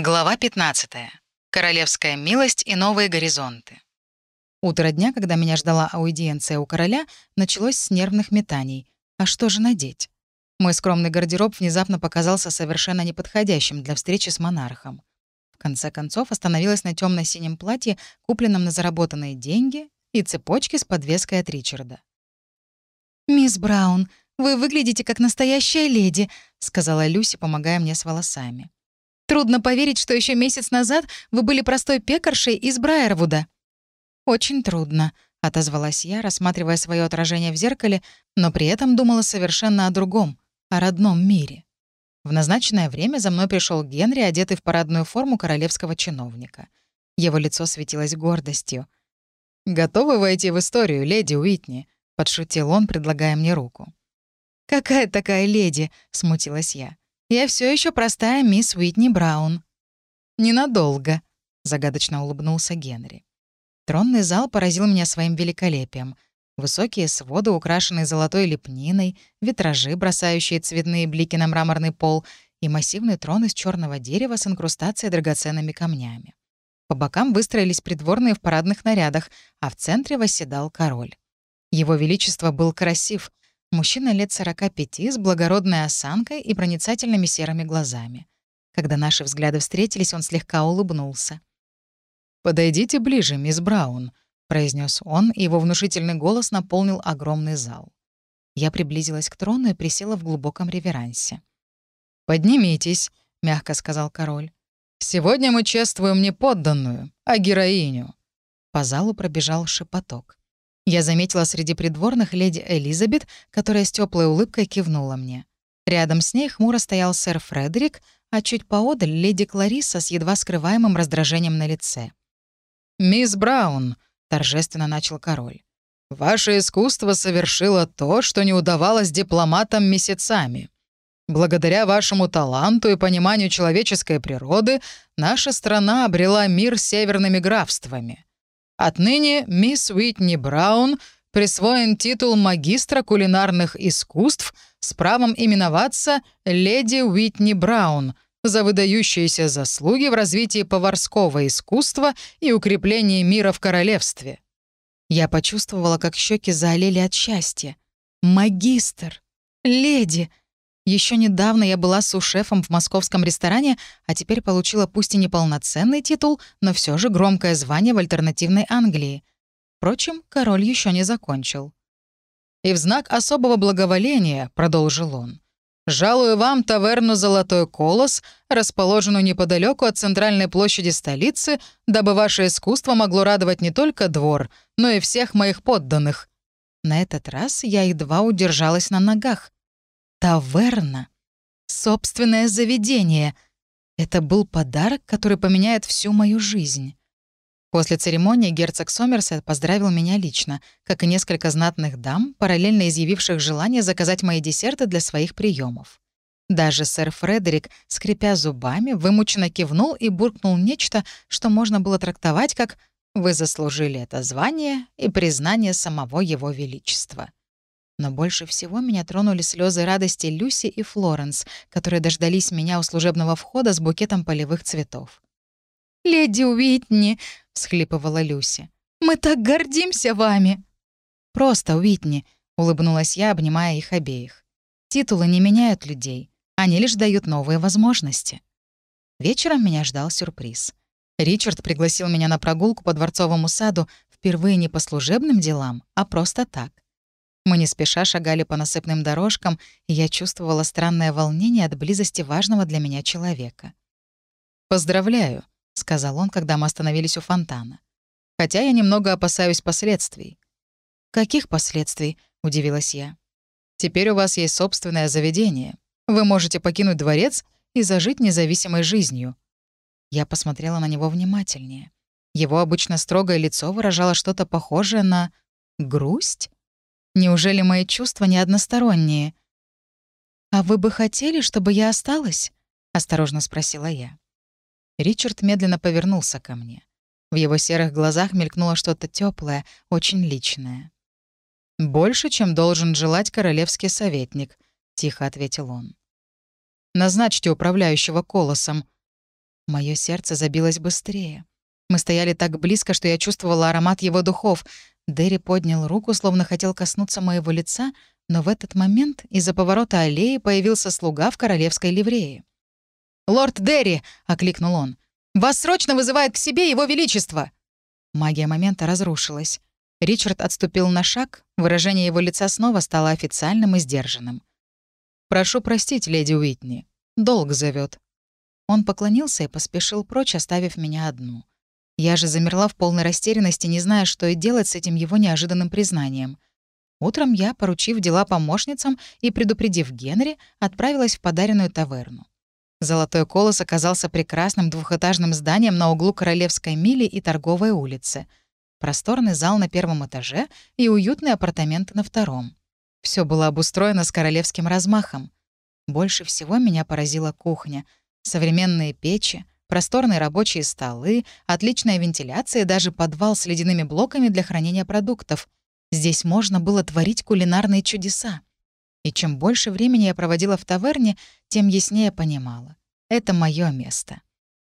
Глава 15. Королевская милость и новые горизонты. Утро дня, когда меня ждала аудиенция у короля, началось с нервных метаний. А что же надеть? Мой скромный гардероб внезапно показался совершенно неподходящим для встречи с монархом. В конце концов остановилась на темно синем платье, купленном на заработанные деньги, и цепочке с подвеской от Ричарда. «Мисс Браун, вы выглядите как настоящая леди», — сказала Люси, помогая мне с волосами. Трудно поверить, что еще месяц назад вы были простой пекаршей из Брайервуда». «Очень трудно», — отозвалась я, рассматривая свое отражение в зеркале, но при этом думала совершенно о другом, о родном мире. В назначенное время за мной пришел Генри, одетый в парадную форму королевского чиновника. Его лицо светилось гордостью. «Готовы войти в историю, леди Уитни?» — подшутил он, предлагая мне руку. «Какая такая леди?» — смутилась я. Я все еще простая мисс Уитни Браун». «Ненадолго», — загадочно улыбнулся Генри. Тронный зал поразил меня своим великолепием. Высокие своды, украшенные золотой лепниной, витражи, бросающие цветные блики на мраморный пол, и массивный трон из черного дерева с инкрустацией драгоценными камнями. По бокам выстроились придворные в парадных нарядах, а в центре восседал король. Его Величество был красив, Мужчина лет 45 с благородной осанкой и проницательными серыми глазами. Когда наши взгляды встретились, он слегка улыбнулся. «Подойдите ближе, мисс Браун», — произнес он, и его внушительный голос наполнил огромный зал. Я приблизилась к трону и присела в глубоком реверансе. «Поднимитесь», — мягко сказал король. «Сегодня мы чествуем не подданную, а героиню». По залу пробежал шепоток. Я заметила среди придворных леди Элизабет, которая с теплой улыбкой кивнула мне. Рядом с ней хмуро стоял сэр Фредерик, а чуть поодаль — леди Клариса с едва скрываемым раздражением на лице. «Мисс Браун», — торжественно начал король, — «ваше искусство совершило то, что не удавалось дипломатам месяцами. Благодаря вашему таланту и пониманию человеческой природы наша страна обрела мир с северными графствами. Отныне мисс Уитни Браун присвоен титул магистра кулинарных искусств с правом именоваться «Леди Уитни Браун» за выдающиеся заслуги в развитии поварского искусства и укреплении мира в королевстве. Я почувствовала, как щеки заолели от счастья. «Магистр! Леди!» Еще недавно я была сушефом в московском ресторане, а теперь получила пусть и неполноценный титул, но все же громкое звание в альтернативной Англии. Впрочем, король еще не закончил. «И в знак особого благоволения», — продолжил он, «жалую вам таверну «Золотой колос», расположенную неподалеку от центральной площади столицы, дабы ваше искусство могло радовать не только двор, но и всех моих подданных». На этот раз я едва удержалась на ногах. Таверна. Собственное заведение. Это был подарок, который поменяет всю мою жизнь. После церемонии герцог Сомерсет поздравил меня лично, как и несколько знатных дам, параллельно изъявивших желание заказать мои десерты для своих приемов. Даже сэр Фредерик, скрипя зубами, вымученно кивнул и буркнул нечто, что можно было трактовать как «Вы заслужили это звание и признание самого его величества». Но больше всего меня тронули слезы радости Люси и Флоренс, которые дождались меня у служебного входа с букетом полевых цветов. «Леди Уитни!» — всхлипывала Люси. «Мы так гордимся вами!» «Просто Уитни!» — улыбнулась я, обнимая их обеих. «Титулы не меняют людей, они лишь дают новые возможности». Вечером меня ждал сюрприз. Ричард пригласил меня на прогулку по Дворцовому саду впервые не по служебным делам, а просто так — мы не спеша шагали по насыпным дорожкам, и я чувствовала странное волнение от близости важного для меня человека. «Поздравляю», — сказал он, когда мы остановились у фонтана. «Хотя я немного опасаюсь последствий». «Каких последствий?» — удивилась я. «Теперь у вас есть собственное заведение. Вы можете покинуть дворец и зажить независимой жизнью». Я посмотрела на него внимательнее. Его обычно строгое лицо выражало что-то похожее на грусть. Неужели мои чувства не односторонние? «А вы бы хотели, чтобы я осталась?» — осторожно спросила я. Ричард медленно повернулся ко мне. В его серых глазах мелькнуло что-то теплое, очень личное. «Больше, чем должен желать королевский советник», — тихо ответил он. «Назначьте управляющего колосом». Мое сердце забилось быстрее. Мы стояли так близко, что я чувствовала аромат его духов. Дерри поднял руку, словно хотел коснуться моего лица, но в этот момент из-за поворота аллеи появился слуга в королевской ливрее. «Лорд Дерри!» — окликнул он. «Вас срочно вызывает к себе его величество!» Магия момента разрушилась. Ричард отступил на шаг, выражение его лица снова стало официальным и сдержанным. «Прошу простить, леди Уитни. Долг зовет. Он поклонился и поспешил прочь, оставив меня одну. Я же замерла в полной растерянности, не зная, что и делать с этим его неожиданным признанием. Утром я, поручив дела помощницам и предупредив Генри, отправилась в подаренную таверну. Золотой колос оказался прекрасным двухэтажным зданием на углу Королевской мили и Торговой улицы. Просторный зал на первом этаже и уютные апартаменты на втором. Все было обустроено с королевским размахом. Больше всего меня поразила кухня. Современные печи, просторные рабочие столы, отличная вентиляция даже подвал с ледяными блоками для хранения продуктов. Здесь можно было творить кулинарные чудеса. И чем больше времени я проводила в таверне, тем яснее понимала. Это мое место.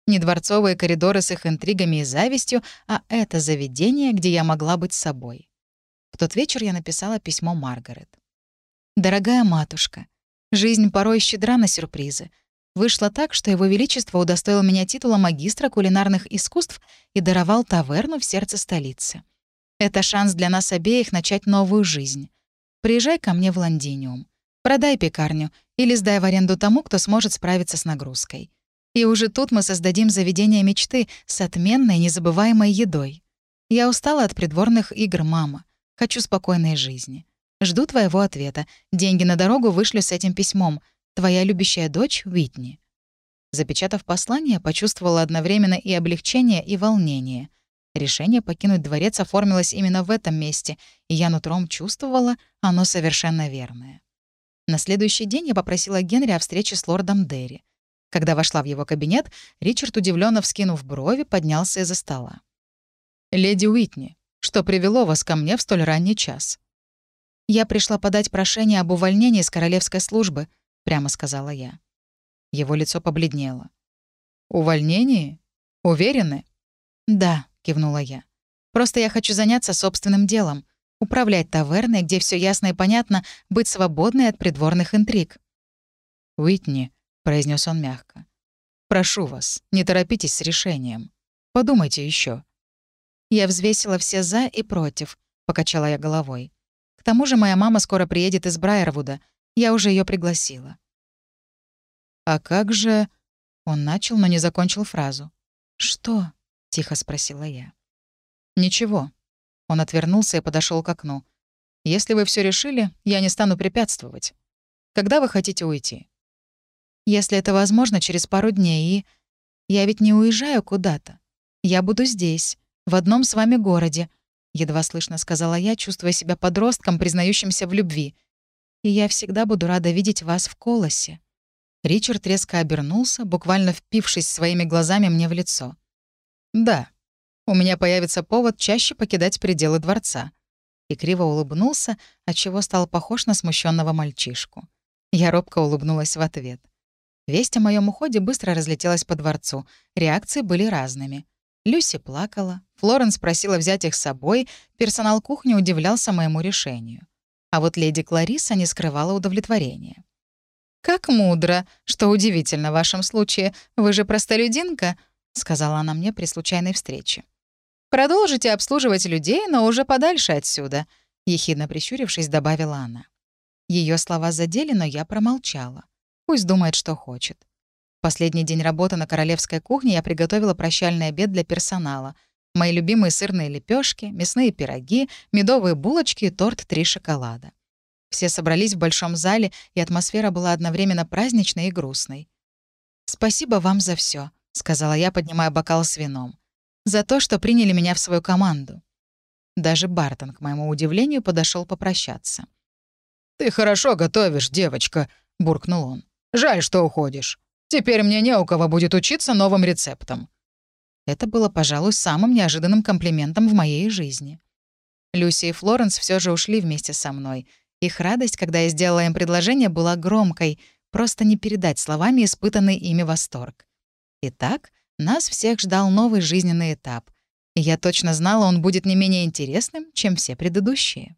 Не дворцовые коридоры с их интригами и завистью, а это заведение, где я могла быть собой. В тот вечер я написала письмо Маргарет. «Дорогая матушка, жизнь порой щедра на сюрпризы. Вышло так, что Его Величество удостоил меня титула магистра кулинарных искусств и даровал таверну в сердце столицы. Это шанс для нас обеих начать новую жизнь. Приезжай ко мне в Лондиниум. Продай пекарню или сдай в аренду тому, кто сможет справиться с нагрузкой. И уже тут мы создадим заведение мечты с отменной, незабываемой едой. Я устала от придворных игр, мама. Хочу спокойной жизни. Жду твоего ответа. Деньги на дорогу вышлю с этим письмом — Твоя любящая дочь Уитни». Запечатав послание, почувствовала одновременно и облегчение, и волнение. Решение покинуть дворец оформилось именно в этом месте, и я нутром чувствовала, оно совершенно верное. На следующий день я попросила Генри о встрече с лордом Дерри. Когда вошла в его кабинет, Ричард, удивленно вскинув брови, поднялся из-за стола. «Леди Уитни, что привело вас ко мне в столь ранний час?» «Я пришла подать прошение об увольнении с королевской службы», прямо сказала я. Его лицо побледнело. «Увольнение? Уверены?» «Да», — кивнула я. «Просто я хочу заняться собственным делом, управлять таверной, где все ясно и понятно, быть свободной от придворных интриг». «Уитни», — произнес он мягко, — «прошу вас, не торопитесь с решением. Подумайте еще. Я взвесила все «за» и «против», — покачала я головой. «К тому же моя мама скоро приедет из Брайервуда, я уже ее пригласила. «А как же...» Он начал, но не закончил фразу. «Что?» — тихо спросила я. «Ничего». Он отвернулся и подошел к окну. «Если вы все решили, я не стану препятствовать. Когда вы хотите уйти?» «Если это возможно, через пару дней, и... Я ведь не уезжаю куда-то. Я буду здесь, в одном с вами городе», — едва слышно сказала я, чувствуя себя подростком, признающимся в любви и я всегда буду рада видеть вас в колосе». Ричард резко обернулся, буквально впившись своими глазами мне в лицо. «Да, у меня появится повод чаще покидать пределы дворца». И криво улыбнулся, отчего стал похож на смущенного мальчишку. Я робко улыбнулась в ответ. Весть о моем уходе быстро разлетелась по дворцу. Реакции были разными. Люси плакала, Флоренс просила взять их с собой, персонал кухни удивлялся моему решению. А вот леди Клариса не скрывала удовлетворения. «Как мудро, что удивительно в вашем случае. Вы же простолюдинка», — сказала она мне при случайной встрече. «Продолжите обслуживать людей, но уже подальше отсюда», — ехидно прищурившись, добавила она. Ее слова задели, но я промолчала. Пусть думает, что хочет. Последний день работы на королевской кухне я приготовила прощальный обед для персонала — Мои любимые сырные лепешки, мясные пироги, медовые булочки и торт «Три шоколада». Все собрались в большом зале, и атмосфера была одновременно праздничной и грустной. «Спасибо вам за все, сказала я, поднимая бокал с вином. «За то, что приняли меня в свою команду». Даже Бартон, к моему удивлению, подошел попрощаться. «Ты хорошо готовишь, девочка», — буркнул он. «Жаль, что уходишь. Теперь мне не у кого будет учиться новым рецептам». Это было, пожалуй, самым неожиданным комплиментом в моей жизни. Люси и Флоренс все же ушли вместе со мной. Их радость, когда я сделала им предложение, была громкой, просто не передать словами испытанный ими восторг. Итак, Нас всех ждал новый жизненный этап. И я точно знала, он будет не менее интересным, чем все предыдущие.